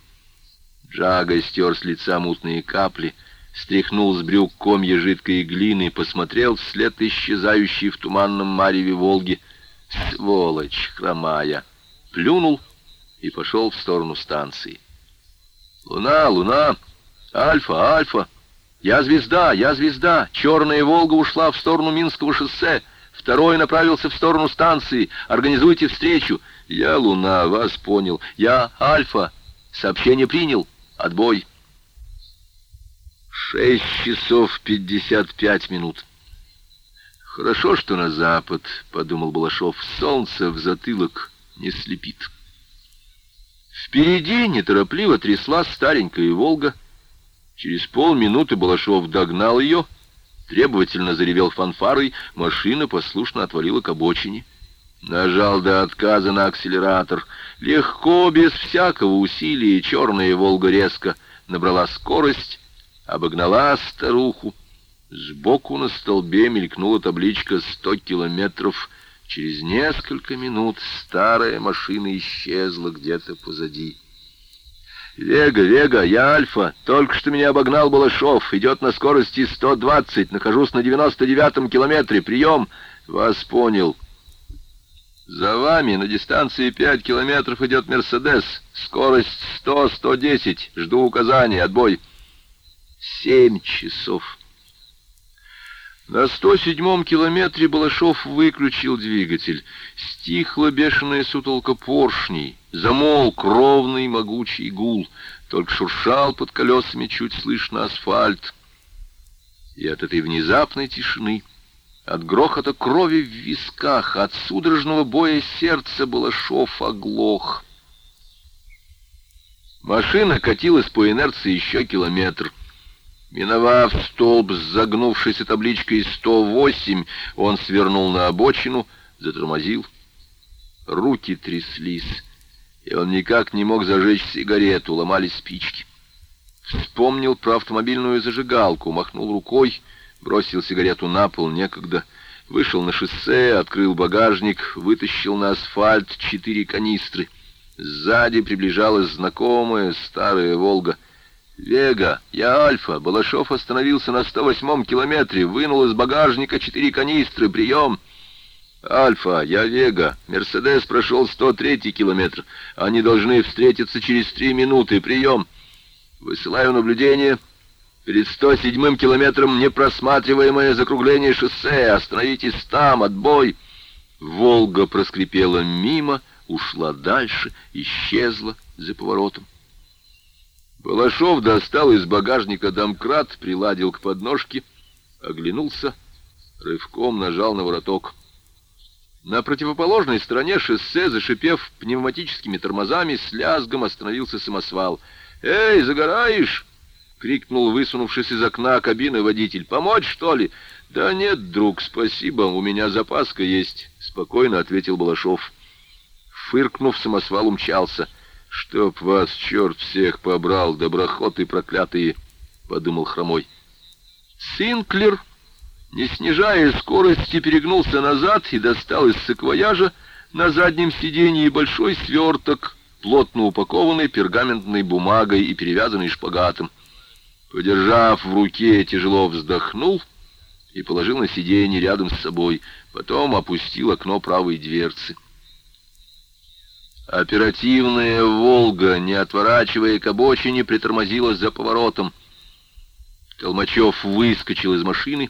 Джага стер с лица мутные капли, стряхнул с брюк комья жидкой глины, посмотрел вслед исчезающей в туманном мареве Волги. Сволочь хромая! Плюнул и пошел в сторону станции. «Луна, луна! Альфа, альфа! Я звезда, я звезда! Черная Волга ушла в сторону Минского шоссе!» Второй направился в сторону станции. Организуйте встречу. Я Луна, вас понял. Я Альфа. Сообщение принял. Отбой. Шесть часов пятьдесят пять минут. Хорошо, что на запад, подумал Балашов. Солнце в затылок не слепит. Впереди неторопливо трясла старенькая «Волга». Через полминуты Балашов догнал ее требовательно заревел фанфарой, машина послушно отвалила к обочине. Нажал до отказа на акселератор. Легко, без всякого усилия, черная «Волга» резко набрала скорость, обогнала старуху. Сбоку на столбе мелькнула табличка «Сто километров». Через несколько минут старая машина исчезла где-то позади. «Вега, Вега, я Альфа. Только что меня обогнал Балашов. Идет на скорости 120. Нахожусь на 99-м километре. Прием. Вас понял. За вами на дистанции 5 километров идет Мерседес. Скорость 100-110. Жду указаний. Отбой. Семь часов». На 107-м километре Балашов выключил двигатель. Стихла бешеная сутолка поршней. Замолк ровный могучий гул. Только шуршал под колесами чуть слышно асфальт. И от этой внезапной тишины, от грохота крови в висках, от судорожного боя сердца Балашов оглох. Машина катилась по инерции еще километр — Миновав столб с загнувшейся табличкой 108, он свернул на обочину, затормозил. Руки тряслись, и он никак не мог зажечь сигарету, ломались спички. Вспомнил про автомобильную зажигалку, махнул рукой, бросил сигарету на пол, некогда. Вышел на шоссе, открыл багажник, вытащил на асфальт четыре канистры. Сзади приближалась знакомая старая «Волга». «Вега, я Альфа. Балашов остановился на 108-м километре, вынул из багажника четыре канистры. Прием!» «Альфа, я Вега. Мерседес прошел 103-й километр. Они должны встретиться через три минуты. Прием!» «Высылаю наблюдение. Перед 107-м километром непросматриваемое закругление шоссе. Остановитесь там. Отбой!» Волга проскрипела мимо, ушла дальше, исчезла за поворотом. Балашов достал из багажника домкрат, приладил к подножке, оглянулся, рывком нажал на вороток. На противоположной стороне шоссе, зашипев пневматическими тормозами, с лязгом остановился самосвал. «Эй, загораешь?» — крикнул высунувшись из окна кабины водитель. «Помочь, что ли?» «Да нет, друг, спасибо, у меня запаска есть», — спокойно ответил Балашов. Фыркнув, самосвал умчался — «Чтоб вас черт всех побрал, доброхоты проклятые!» — подумал хромой. Синклер, не снижая скорости, перегнулся назад и достал из саквояжа на заднем сиденье большой сверток, плотно упакованный пергаментной бумагой и перевязанный шпагатом. Подержав в руке, тяжело вздохнул и положил на сиденье рядом с собой, потом опустил окно правой дверцы. Оперативная «Волга», не отворачивая к обочине, притормозила за поворотом. Толмачев выскочил из машины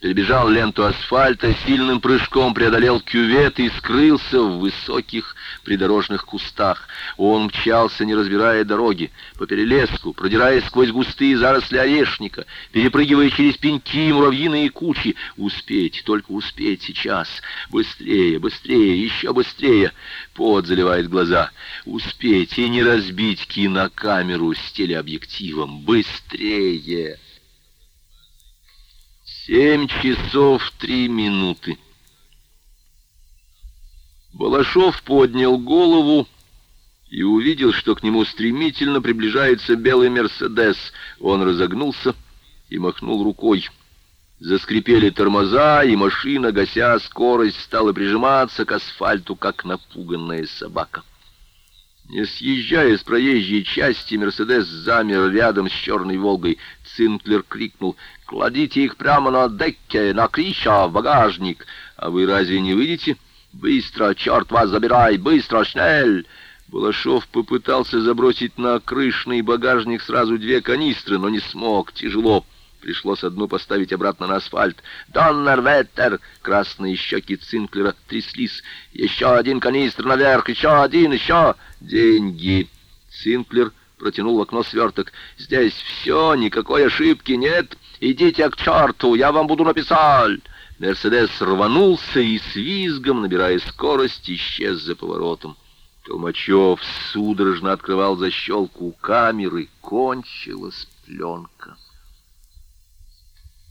перебежал ленту асфальта, сильным прыжком преодолел кювет и скрылся в высоких придорожных кустах. Он мчался, не разбирая дороги, по перелеску, продираясь сквозь густые заросли орешника, перепрыгивая через пеньки муравьиные кучи. Успеть, только успеть сейчас. Быстрее, быстрее, еще быстрее. Пот заливает глаза. Успеть и не разбить кинокамеру с телеобъективом. Быстрее! Семь часов три минуты. Балашов поднял голову и увидел, что к нему стремительно приближается белый «Мерседес». Он разогнулся и махнул рукой. Заскрипели тормоза, и машина, гася скорость, стала прижиматься к асфальту, как напуганная собака. Не съезжая с проезжей части, «Мерседес» замер рядом с черной «Волгой». Цинклер крикнул «Кладите их прямо на декке, на крыша, в багажник! А вы разве не выйдете?» «Быстро, черт вас забирай! Быстро, шнель!» Балашов попытался забросить на крышный багажник сразу две канистры, но не смог, тяжело. Пришлось одну поставить обратно на асфальт. «Доннерветтер!» Красные щеки Цинклера тряслись. «Еще один канистр наверх! Еще один! Еще!» «Деньги!» Цинклер протянул в окно сверток. «Здесь все, никакой ошибки нет. Идите к черту, я вам буду написать!» Мерседес рванулся и с визгом, набирая скорость, исчез за поворотом. Толмачев судорожно открывал защелку камеры. Кончилась пленка.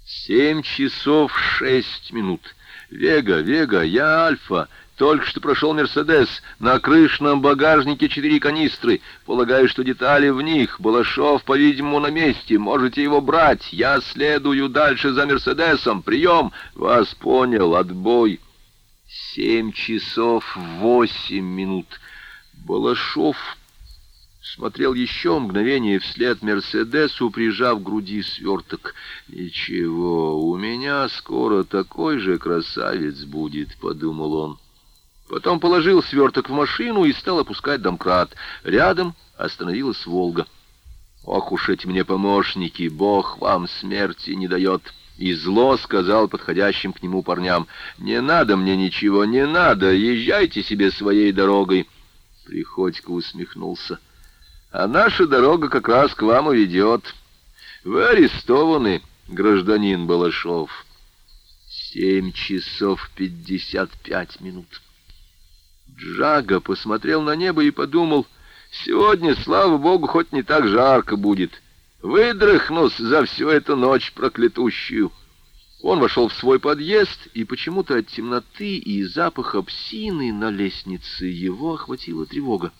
Семь часов шесть минут. «Вега, Вега, я Альфа. Только что прошел Мерседес. На крышном багажнике четыре канистры. Полагаю, что детали в них. Балашов, по-видимому, на месте. Можете его брать. Я следую дальше за Мерседесом. Прием. Вас понял. Отбой. Семь часов восемь минут. Балашов смотрел еще мгновение вслед Мерседесу, прижав к груди сверток. «Ничего, у меня скоро такой же красавец будет», — подумал он. Потом положил сверток в машину и стал опускать домкрат. Рядом остановилась «Волга». «Ох уж эти мне помощники, Бог вам смерти не дает!» И зло сказал подходящим к нему парням. «Не надо мне ничего, не надо, езжайте себе своей дорогой!» Приходько усмехнулся. «А наша дорога как раз к вам и ведет. Вы арестованы, гражданин Балашов». Семь часов пятьдесят пять минут. Джага посмотрел на небо и подумал, сегодня, слава богу, хоть не так жарко будет. Выдрыхнусь за всю эту ночь проклятущую. Он вошел в свой подъезд, и почему-то от темноты и запаха псины на лестнице его охватила тревога.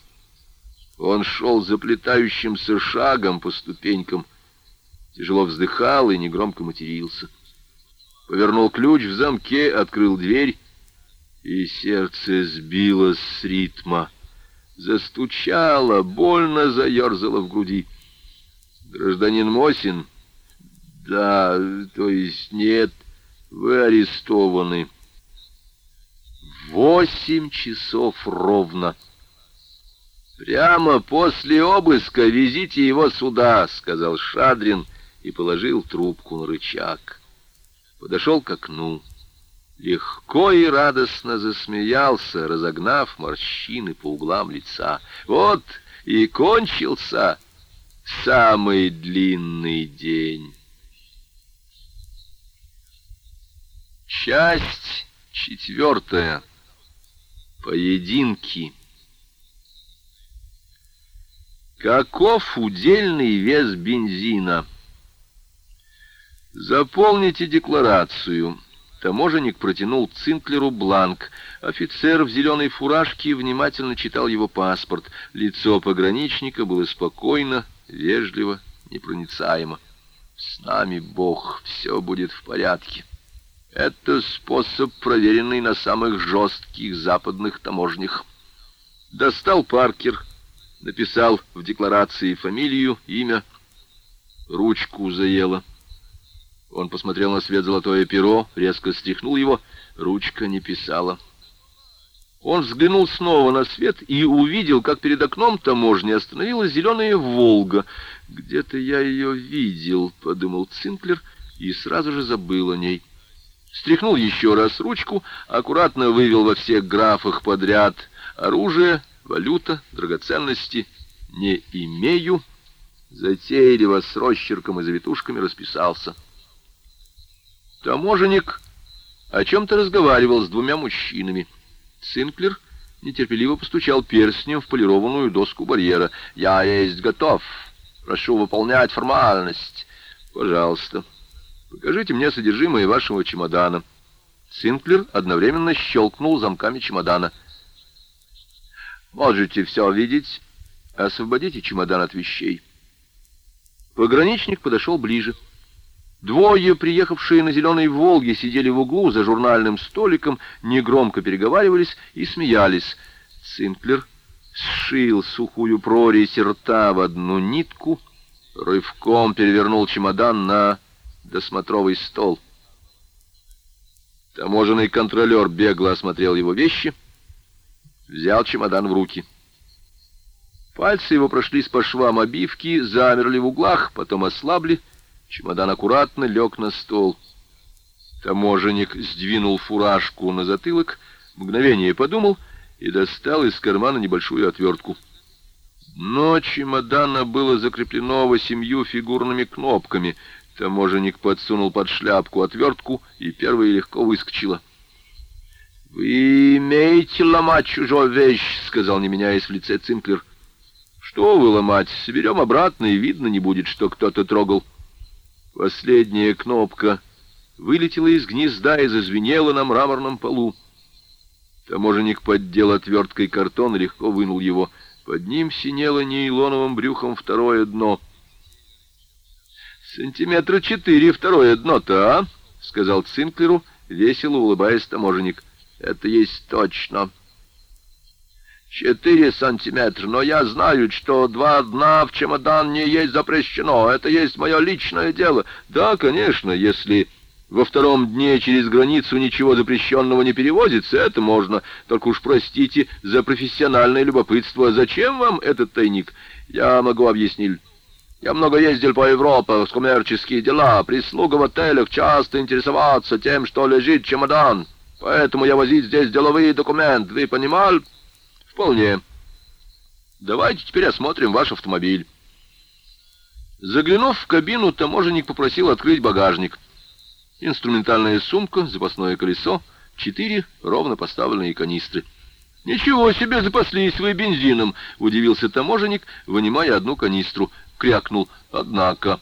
Он шел заплетающимся шагом по ступенькам, тяжело вздыхал и негромко матерился. Повернул ключ в замке, открыл дверь и сердце сбилось с ритма. Застучало, больно заерзало в груди. Гражданин Мосин... Да, то есть нет, вы арестованы. Восемь часов ровно. Прямо после обыска везите его сюда, сказал Шадрин и положил трубку на рычаг. Подошел к окну легко и радостно засмеялся, разогнав морщины по углам лица. Вот и кончился самый длинный день. Часть четвертая. Поединки. Каков удельный вес бензина? Заполните декларацию. Таможенник протянул Цинклеру бланк. Офицер в зеленой фуражке внимательно читал его паспорт. Лицо пограничника было спокойно, вежливо, непроницаемо. «С нами Бог, все будет в порядке». Это способ, проверенный на самых жестких западных таможнях. Достал Паркер, написал в декларации фамилию, имя, ручку заело. Он посмотрел на свет золотое перо, резко стряхнул его, ручка не писала. Он взглянул снова на свет и увидел, как перед окном таможни остановилась зеленая «Волга». «Где-то я ее видел», — подумал Цинклер, и сразу же забыл о ней. Стряхнул еще раз ручку, аккуратно вывел во всех графах подряд оружие, валюта, драгоценности. «Не имею». Затейливо с росчерком и завитушками расписался. Таможенник о чем-то разговаривал с двумя мужчинами. Синклер нетерпеливо постучал перстнем в полированную доску барьера. «Я есть готов. Прошу выполнять формальность. Пожалуйста». Покажите мне содержимое вашего чемодана». Синклер одновременно щелкнул замками чемодана. «Можете все видеть. Освободите чемодан от вещей». Пограничник подошел ближе. Двое, приехавшие на «Зеленой Волге», сидели в углу за журнальным столиком, негромко переговаривались и смеялись. Синклер сшил сухую прорезь рта в одну нитку, рывком перевернул чемодан на досмотровый стол. Таможенный контролер бегло осмотрел его вещи, взял чемодан в руки. Пальцы его прошлись по швам обивки, замерли в углах, потом ослабли. Чемодан аккуратно лег на стол. Таможенник сдвинул фуражку на затылок, мгновение подумал и достал из кармана небольшую отвертку. Но чемодана было закреплено восемью фигурными кнопками. Таможенник подсунул под шляпку отвертку, и первая легко выскочила. «Вы имеете ломать чужую вещь», — сказал, не меняясь в лице Цинклер. Что вы ломать? Соберем обратно, и видно не будет, что кто-то трогал. Последняя кнопка вылетела из гнезда и зазвенела на мраморном полу. Таможенник поддел отверткой картон и легко вынул его. Под ним синело нейлоновым брюхом второе дно. «Сантиметра четыре второе дно-то, а?» — сказал Цинклеру, весело улыбаясь таможенник. «Это есть точно». Четыре сантиметра, но я знаю, что два дна в чемодан не есть запрещено. Это есть мое личное дело. Да, конечно, если во втором дне через границу ничего запрещенного не перевозится, это можно. Только уж простите за профессиональное любопытство. Зачем вам этот тайник? Я могу объяснить. Я много ездил по Европе с коммерческие дела. Прислуга в отелях часто интересоваться тем, что лежит чемодан. Поэтому я возить здесь деловые документы. Вы понимали? Вполне. Давайте теперь осмотрим ваш автомобиль. Заглянув в кабину, таможенник попросил открыть багажник. Инструментальная сумка, запасное колесо, четыре ровно поставленные канистры. «Ничего себе запаслись вы бензином!» — удивился таможенник, вынимая одну канистру. Крякнул. «Однако...»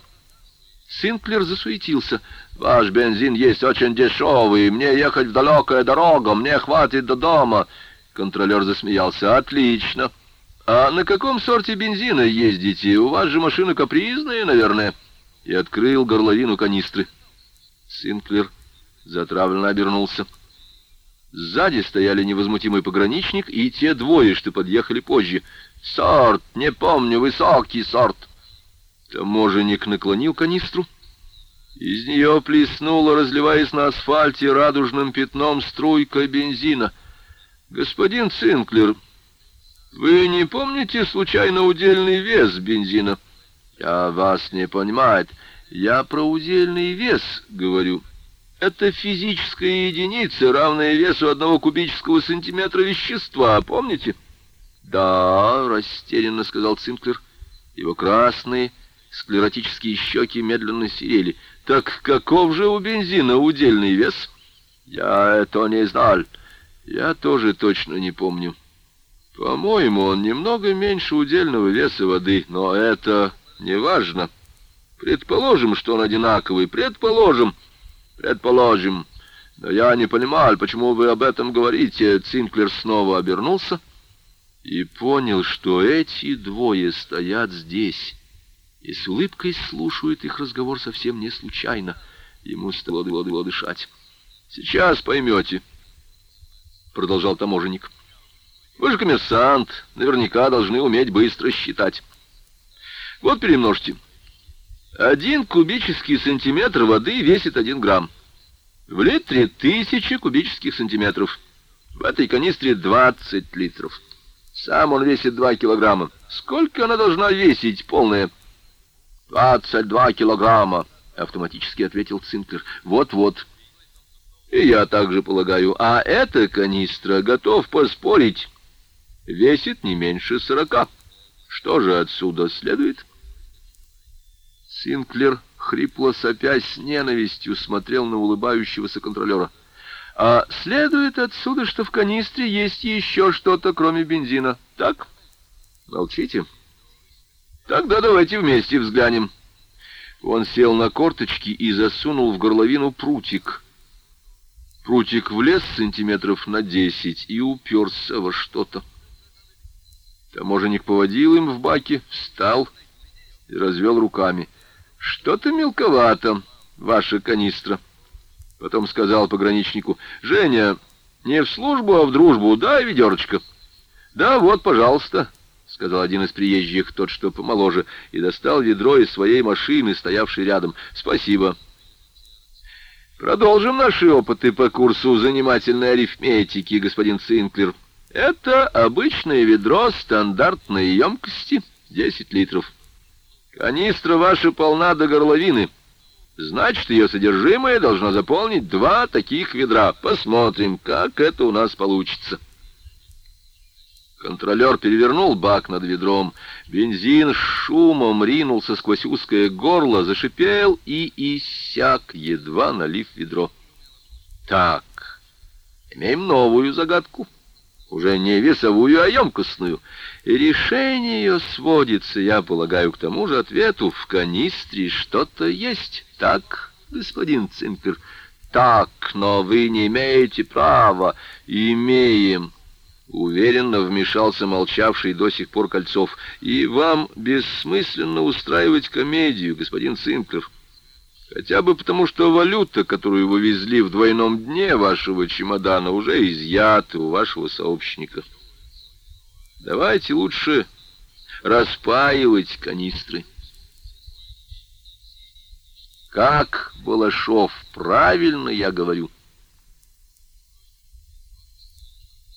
Синклер засуетился. «Ваш бензин есть очень дешевый. Мне ехать в далекая дорога. Мне хватит до дома». Контролер засмеялся. «Отлично. А на каком сорте бензина ездите? У вас же машина капризная, наверное». И открыл горловину канистры. Синклер затравленно обернулся. Сзади стояли невозмутимый пограничник и те двое, что подъехали позже. «Сорт, не помню, высокий сорт». Таможенник наклонил канистру. Из нее плеснула, разливаясь на асфальте радужным пятном, струйка бензина — «Господин Цинклер, вы не помните случайно удельный вес бензина?» «Я вас не понимаю. Я про удельный вес говорю. Это физическая единица, равная весу одного кубического сантиметра вещества, помните?» «Да», — растерянно сказал Цинклер. Его красные склеротические щеки медленно серели. «Так каков же у бензина удельный вес?» «Я это не знал». Я тоже точно не помню. По-моему, он немного меньше удельного веса воды, но это не важно. Предположим, что он одинаковый. Предположим. Предположим. Но я не понимаю, почему вы об этом говорите. Цинклер снова обернулся и понял, что эти двое стоят здесь и с улыбкой слушают их разговор совсем не случайно. Ему стало дышать. «Сейчас поймете». — продолжал таможенник. «Вы же коммерсант, наверняка должны уметь быстро считать. Вот перемножьте. Один кубический сантиметр воды весит один грамм. В литре тысячи кубических сантиметров. В этой канистре 20 литров. Сам он весит 2 килограмма. Сколько она должна весить, полная?» «22 килограмма», — автоматически ответил Цинклер. «Вот-вот». И я также полагаю. А эта канистра, готов поспорить, весит не меньше сорока. Что же отсюда следует? Синклер, хрипло сопя с ненавистью, смотрел на улыбающегося контролера. А следует отсюда, что в канистре есть еще что-то, кроме бензина. Так? Молчите? Тогда давайте вместе взглянем. Он сел на корточки и засунул в горловину прутик. Прутик влез сантиметров на десять и уперся во что-то. Таможенник поводил им в баке, встал и развел руками. «Что-то мелковато, ваша канистра». Потом сказал пограничнику, «Женя, не в службу, а в дружбу, дай ведерочко». «Да, вот, пожалуйста», — сказал один из приезжих, тот, что помоложе, и достал ведро из своей машины, стоявшей рядом. «Спасибо». «Продолжим наши опыты по курсу занимательной арифметики, господин Цинклер». Это обычное ведро стандартной емкости, 10 литров. Канистра ваша полна до горловины. Значит, ее содержимое должно заполнить два таких ведра. Посмотрим, как это у нас получится. Контролер перевернул бак над ведром. Бензин шумом ринулся сквозь узкое горло, зашипел и иссяк, едва налив ведро. Так, имеем новую загадку уже не весовую, а емкостную. И решение ее сводится, я полагаю, к тому же ответу. В канистре что-то есть. Так, господин Цинкер? Так, но вы не имеете права. Имеем. Уверенно вмешался молчавший до сих пор Кольцов. И вам бессмысленно устраивать комедию, господин Цинклер. Хотя бы потому, что валюта, которую вы везли в двойном дне вашего чемодана, уже изъята у вашего сообщника. Давайте лучше распаивать канистры. Как, Балашов, правильно я говорю.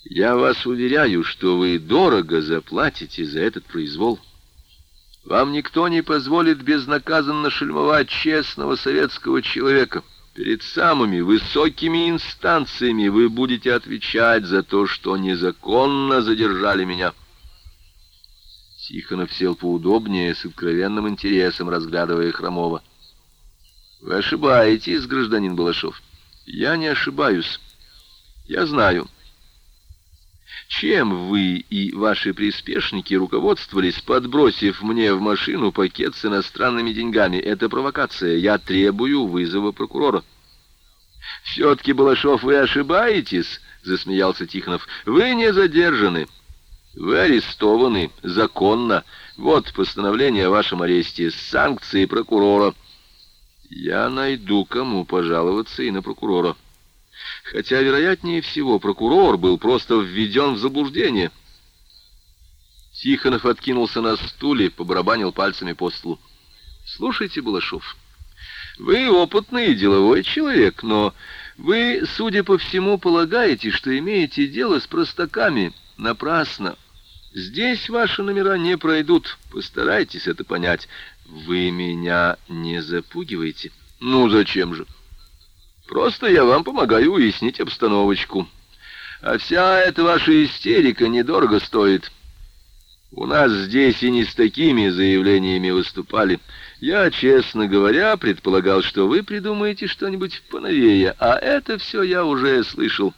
Я вас уверяю, что вы дорого заплатите за этот произвол. Вам никто не позволит безнаказанно шельмовать честного советского человека. Перед самыми высокими инстанциями вы будете отвечать за то, что незаконно задержали меня. Тихонов сел поудобнее, с откровенным интересом разглядывая Хромова. «Вы ошибаетесь, гражданин Балашов». «Я не ошибаюсь. Я знаю». Чем вы и ваши приспешники руководствовались, подбросив мне в машину пакет с иностранными деньгами? Это провокация. Я требую вызова прокурора. «Все-таки, Балашов, вы ошибаетесь?» — засмеялся Тихонов. «Вы не задержаны. Вы арестованы законно. Вот постановление о вашем аресте с санкцией прокурора». «Я найду, кому пожаловаться и на прокурора» хотя, вероятнее всего, прокурор был просто введен в заблуждение. Тихонов откинулся на стуле, побарабанил пальцами по столу. «Слушайте, Балашов, вы опытный деловой человек, но вы, судя по всему, полагаете, что имеете дело с простаками. Напрасно. Здесь ваши номера не пройдут. Постарайтесь это понять. Вы меня не запугиваете. Ну, зачем же?» Просто я вам помогаю уяснить обстановочку. А вся эта ваша истерика недорого стоит. У нас здесь и не с такими заявлениями выступали. Я, честно говоря, предполагал, что вы придумаете что-нибудь поновее, а это все я уже слышал.